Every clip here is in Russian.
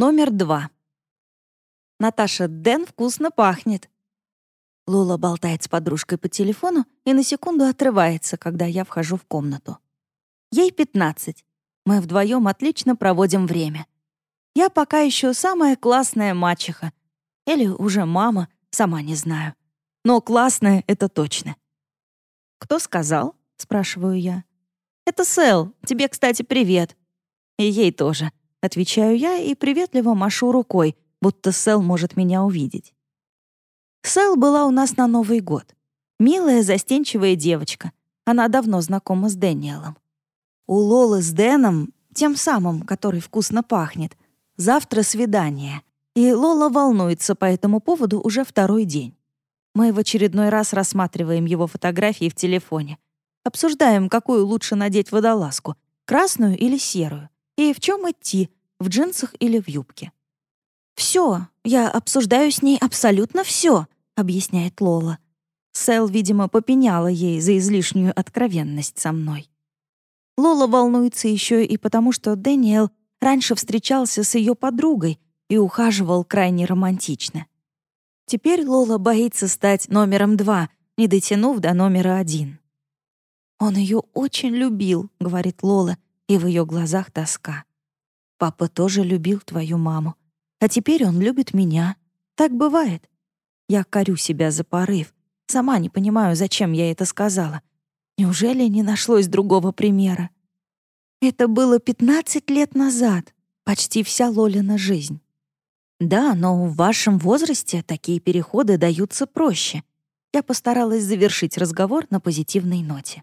Номер два. Наташа, Дэн вкусно пахнет. Лола болтает с подружкой по телефону и на секунду отрывается, когда я вхожу в комнату. Ей 15. Мы вдвоем отлично проводим время. Я пока еще самая классная мачеха. Или уже мама, сама не знаю. Но классная — это точно. «Кто сказал?» — спрашиваю я. «Это Сэл. Тебе, кстати, привет». «И ей тоже», — отвечаю я и приветливо машу рукой, будто Сэл может меня увидеть. Сэл была у нас на Новый год. Милая, застенчивая девочка. Она давно знакома с Дэниелом. У Лолы с Дэном, тем самым, который вкусно пахнет, завтра свидание. И Лола волнуется по этому поводу уже второй день. Мы в очередной раз рассматриваем его фотографии в телефоне. Обсуждаем, какую лучше надеть водолазку — красную или серую, и в чем идти, в джинсах или в юбке. «Все, я обсуждаю с ней абсолютно все», — объясняет Лола. Сэл, видимо, попеняла ей за излишнюю откровенность со мной. Лола волнуется еще и потому, что Дэниел раньше встречался с ее подругой и ухаживал крайне романтично. Теперь Лола боится стать номером два, не дотянув до номера один. «Он ее очень любил», — говорит Лола, и в ее глазах тоска. «Папа тоже любил твою маму. А теперь он любит меня. Так бывает. Я корю себя за порыв. Сама не понимаю, зачем я это сказала. Неужели не нашлось другого примера? Это было 15 лет назад, почти вся Лолина жизнь. Да, но в вашем возрасте такие переходы даются проще. Я постаралась завершить разговор на позитивной ноте.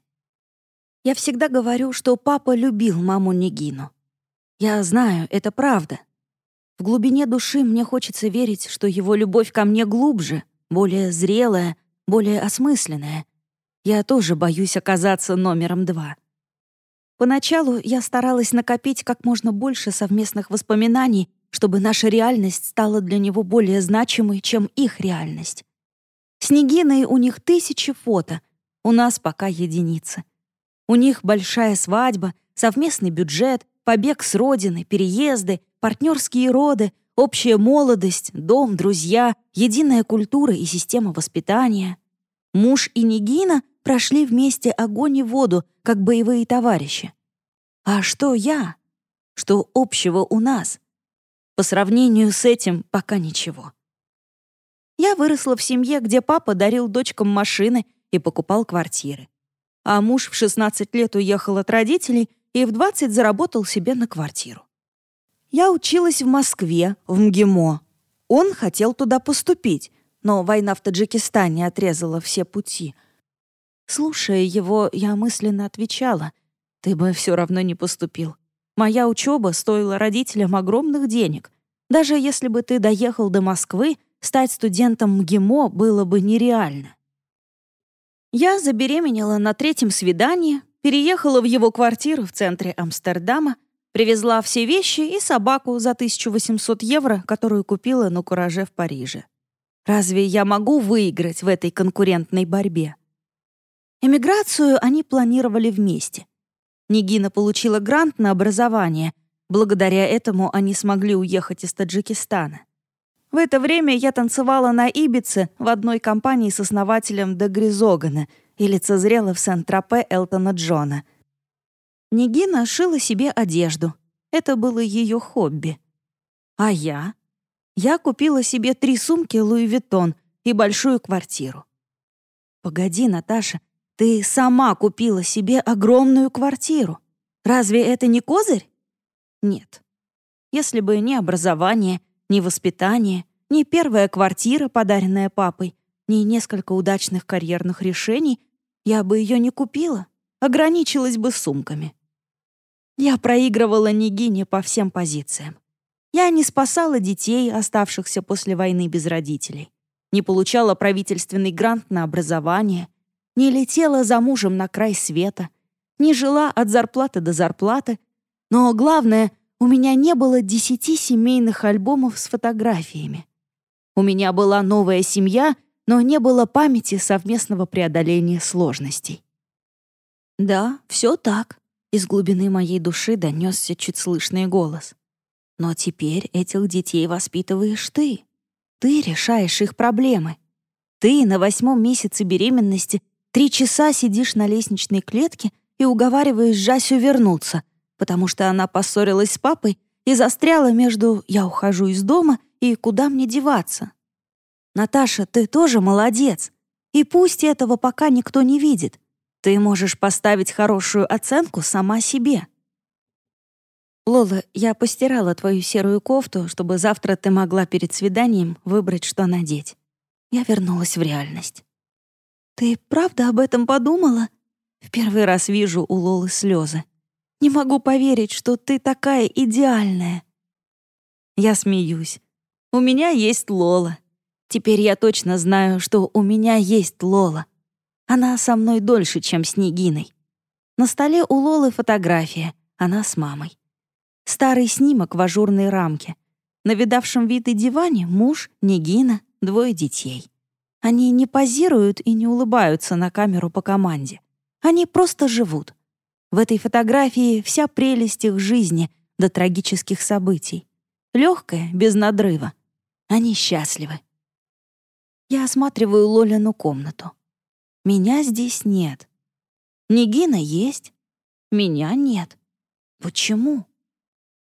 Я всегда говорю, что папа любил маму Нигину. Я знаю, это правда, в глубине души мне хочется верить, что его любовь ко мне глубже, более зрелая, более осмысленная. Я тоже боюсь оказаться номером два. Поначалу я старалась накопить как можно больше совместных воспоминаний, чтобы наша реальность стала для него более значимой, чем их реальность. С Нигиной у них тысячи фото, у нас пока единицы. У них большая свадьба, совместный бюджет, побег с родины, переезды, партнерские роды, общая молодость, дом, друзья, единая культура и система воспитания. Муж и Нигина прошли вместе огонь и воду, как боевые товарищи. А что я? Что общего у нас? По сравнению с этим пока ничего. Я выросла в семье, где папа дарил дочкам машины и покупал квартиры. А муж в 16 лет уехал от родителей и в 20 заработал себе на квартиру. Я училась в Москве, в МГИМО. Он хотел туда поступить, но война в Таджикистане отрезала все пути. Слушая его, я мысленно отвечала, «Ты бы все равно не поступил. Моя учеба стоила родителям огромных денег. Даже если бы ты доехал до Москвы, стать студентом МГИМО было бы нереально». Я забеременела на третьем свидании, переехала в его квартиру в центре Амстердама, Привезла все вещи и собаку за 1800 евро, которую купила на кураже в Париже. Разве я могу выиграть в этой конкурентной борьбе? Эмиграцию они планировали вместе. Нигина получила грант на образование. Благодаря этому они смогли уехать из Таджикистана. В это время я танцевала на Ибице в одной компании с основателем Де Гризогана и лицезрела в Сент-Тропе Элтона Джона — Нигина шила себе одежду. Это было ее хобби. А я? Я купила себе три сумки Луи Виттон и большую квартиру. Погоди, Наташа, ты сама купила себе огромную квартиру. Разве это не козырь? Нет. Если бы ни образование, ни воспитание, ни первая квартира, подаренная папой, ни несколько удачных карьерных решений, я бы ее не купила, ограничилась бы сумками. Я проигрывала Нигине по всем позициям. Я не спасала детей, оставшихся после войны без родителей, не получала правительственный грант на образование, не летела за мужем на край света, не жила от зарплаты до зарплаты, но главное, у меня не было десяти семейных альбомов с фотографиями. У меня была новая семья, но не было памяти совместного преодоления сложностей. Да, все так. Из глубины моей души донесся чуть слышный голос. Но теперь этих детей воспитываешь ты. Ты решаешь их проблемы. Ты на восьмом месяце беременности три часа сидишь на лестничной клетке и уговариваешь Жасю вернуться, потому что она поссорилась с папой и застряла между «я ухожу из дома» и «куда мне деваться?». Наташа, ты тоже молодец. И пусть этого пока никто не видит. Ты можешь поставить хорошую оценку сама себе. Лола, я постирала твою серую кофту, чтобы завтра ты могла перед свиданием выбрать, что надеть. Я вернулась в реальность. Ты правда об этом подумала? В первый раз вижу у Лолы слезы. Не могу поверить, что ты такая идеальная. Я смеюсь. У меня есть Лола. Теперь я точно знаю, что у меня есть Лола. Она со мной дольше, чем с Нигиной. На столе у Лолы фотография, она с мамой. Старый снимок в ажурной рамке. На видавшем вид и диване муж, Нигина, двое детей. Они не позируют и не улыбаются на камеру по команде. Они просто живут. В этой фотографии вся прелесть их жизни до трагических событий. Легкая, без надрыва. Они счастливы. Я осматриваю Лолину комнату. Меня здесь нет. Нигина есть. Меня нет. Почему?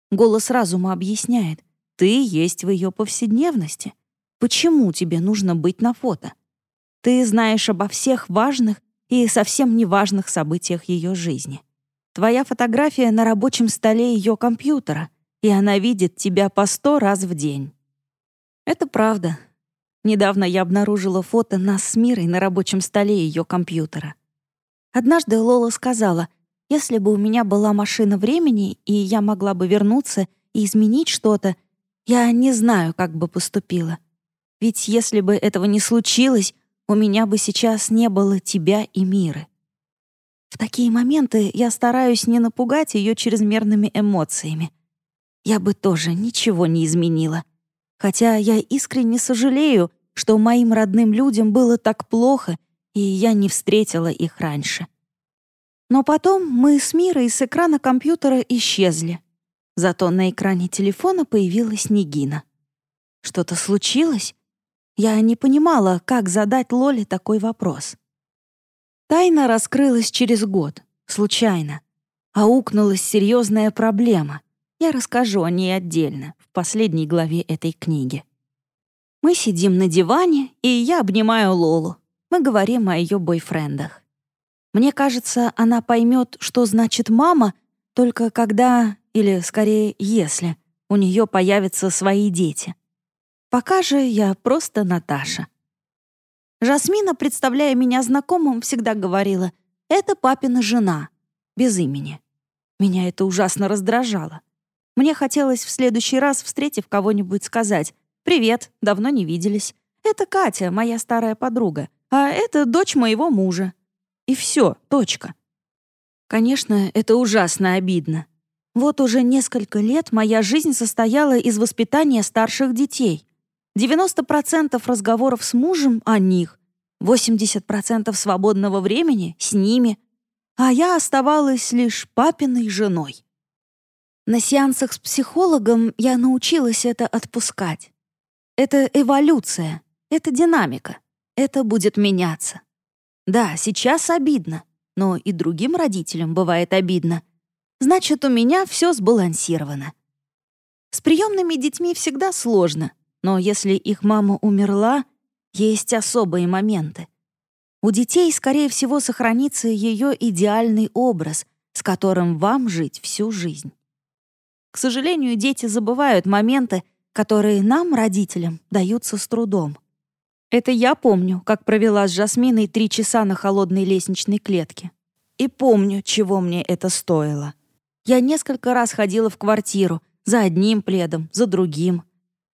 Голос разума объясняет. Ты есть в ее повседневности. Почему тебе нужно быть на фото? Ты знаешь обо всех важных и совсем неважных событиях ее жизни. Твоя фотография на рабочем столе ее компьютера, и она видит тебя по сто раз в день. Это правда. Недавно я обнаружила фото нас с Мирой на рабочем столе ее компьютера. Однажды Лола сказала, если бы у меня была машина времени, и я могла бы вернуться и изменить что-то, я не знаю, как бы поступила. Ведь если бы этого не случилось, у меня бы сейчас не было тебя и Миры. В такие моменты я стараюсь не напугать ее чрезмерными эмоциями. Я бы тоже ничего не изменила. Хотя я искренне сожалею, что моим родным людям было так плохо, и я не встретила их раньше. Но потом мы с Мирой с экрана компьютера исчезли. Зато на экране телефона появилась Нигина. Что-то случилось? Я не понимала, как задать Лоле такой вопрос. Тайна раскрылась через год, случайно. Аукнулась серьезная проблема. Я расскажу о ней отдельно, в последней главе этой книги. Мы сидим на диване, и я обнимаю Лолу. Мы говорим о ее бойфрендах. Мне кажется, она поймет, что значит «мама», только когда, или скорее если, у нее появятся свои дети. Пока же я просто Наташа. Жасмина, представляя меня знакомым, всегда говорила «это папина жена», без имени. Меня это ужасно раздражало. Мне хотелось в следующий раз, встретив кого-нибудь, сказать «Привет, давно не виделись. Это Катя, моя старая подруга, а это дочь моего мужа». И все, точка. Конечно, это ужасно обидно. Вот уже несколько лет моя жизнь состояла из воспитания старших детей. 90% разговоров с мужем о них, 80% свободного времени с ними, а я оставалась лишь папиной женой. На сеансах с психологом я научилась это отпускать. Это эволюция, это динамика, это будет меняться. Да, сейчас обидно, но и другим родителям бывает обидно. Значит, у меня все сбалансировано. С приемными детьми всегда сложно — но если их мама умерла, есть особые моменты. У детей, скорее всего, сохранится ее идеальный образ, с которым вам жить всю жизнь. К сожалению, дети забывают моменты, которые нам, родителям, даются с трудом. Это я помню, как провела с Жасминой три часа на холодной лестничной клетке. И помню, чего мне это стоило. Я несколько раз ходила в квартиру, за одним пледом, за другим.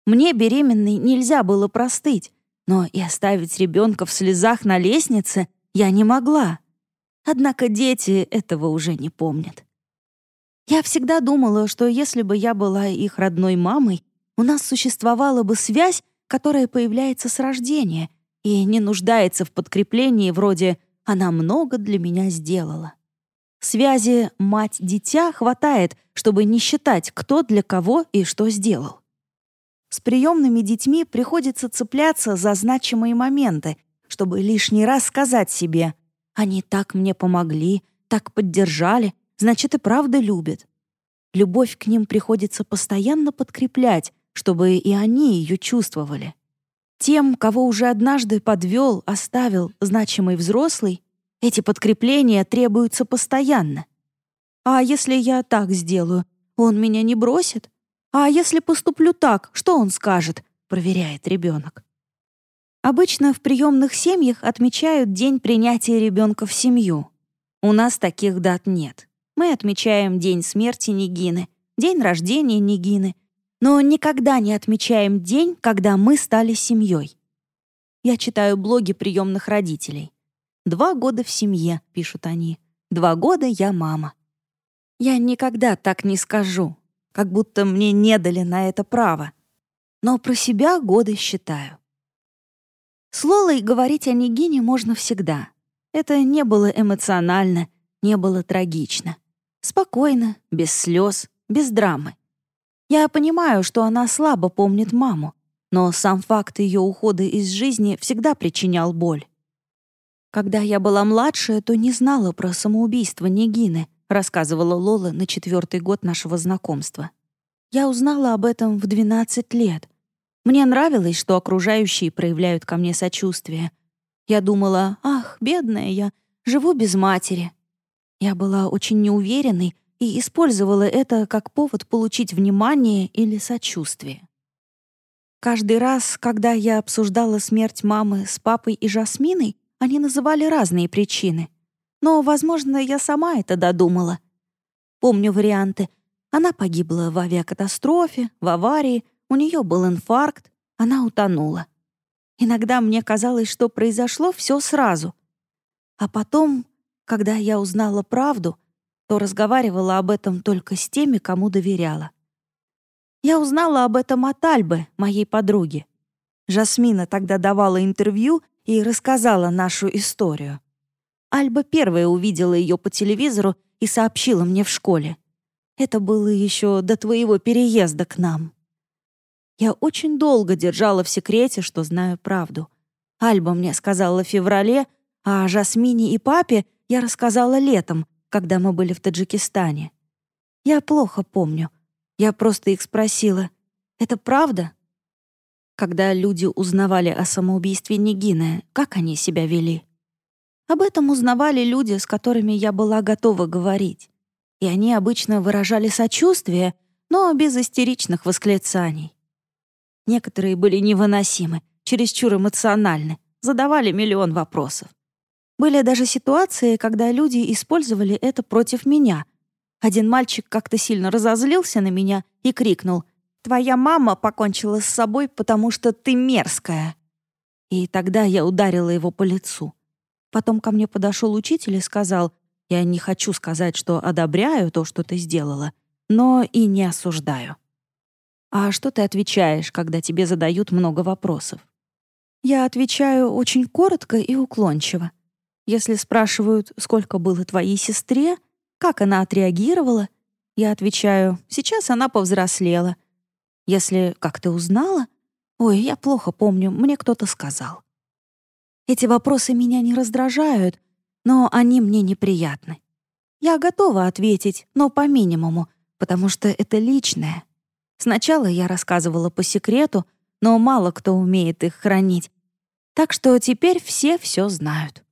Мне, беременной, нельзя было простыть, но и оставить ребенка в слезах на лестнице я не могла. Однако дети этого уже не помнят. Я всегда думала, что если бы я была их родной мамой, у нас существовала бы связь, которая появляется с рождения и не нуждается в подкреплении вроде «она много для меня сделала». Связи мать-дитя хватает, чтобы не считать, кто для кого и что сделал. С приемными детьми приходится цепляться за значимые моменты, чтобы лишний раз сказать себе «они так мне помогли, так поддержали, значит и правда любят». Любовь к ним приходится постоянно подкреплять, чтобы и они ее чувствовали. Тем, кого уже однажды подвел, оставил значимый взрослый, эти подкрепления требуются постоянно. А если я так сделаю, он меня не бросит? А если поступлю так, что он скажет? Проверяет ребенок. Обычно в приемных семьях отмечают день принятия ребенка в семью. У нас таких дат нет. Мы отмечаем день смерти Нигины, день рождения Нигины, но никогда не отмечаем день, когда мы стали семьей. Я читаю блоги приемных родителей. «Два года в семье», — пишут они. «Два года я мама». Я никогда так не скажу, как будто мне не дали на это право. Но про себя годы считаю. С Лолой говорить о Нигине можно всегда. Это не было эмоционально, не было трагично. Спокойно, без слез, без драмы. Я понимаю, что она слабо помнит маму, но сам факт ее ухода из жизни всегда причинял боль. Когда я была младшая, то не знала про самоубийство Нигины, рассказывала Лола на четвертый год нашего знакомства. Я узнала об этом в 12 лет. Мне нравилось, что окружающие проявляют ко мне сочувствие. Я думала, ах, бедная я, живу без матери. Я была очень неуверенной и использовала это как повод получить внимание или сочувствие. Каждый раз, когда я обсуждала смерть мамы с папой и Жасминой, они называли разные причины. Но, возможно, я сама это додумала. Помню варианты. Она погибла в авиакатастрофе, в аварии, у нее был инфаркт, она утонула. Иногда мне казалось, что произошло все сразу. А потом, когда я узнала правду, то разговаривала об этом только с теми, кому доверяла. Я узнала об этом от Альбы, моей подруги. Жасмина тогда давала интервью и рассказала нашу историю. Альба первая увидела ее по телевизору и сообщила мне в школе. Это было еще до твоего переезда к нам. Я очень долго держала в секрете, что знаю правду. Альба мне сказала в феврале, а Жасмине и папе я рассказала летом, когда мы были в Таджикистане. Я плохо помню. Я просто их спросила, «Это правда?» когда люди узнавали о самоубийстве Нигины, как они себя вели. Об этом узнавали люди, с которыми я была готова говорить. И они обычно выражали сочувствие, но без истеричных восклицаний. Некоторые были невыносимы, чересчур эмоциональны, задавали миллион вопросов. Были даже ситуации, когда люди использовали это против меня. Один мальчик как-то сильно разозлился на меня и крикнул — Твоя мама покончила с собой, потому что ты мерзкая». И тогда я ударила его по лицу. Потом ко мне подошел учитель и сказал, «Я не хочу сказать, что одобряю то, что ты сделала, но и не осуждаю». «А что ты отвечаешь, когда тебе задают много вопросов?» Я отвечаю очень коротко и уклончиво. Если спрашивают, сколько было твоей сестре, как она отреагировала, я отвечаю, сейчас она повзрослела — если как ты узнала? Ой, я плохо помню, мне кто-то сказал. Эти вопросы меня не раздражают, но они мне неприятны. Я готова ответить, но по минимуму, потому что это личное. Сначала я рассказывала по секрету, но мало кто умеет их хранить. Так что теперь все все знают.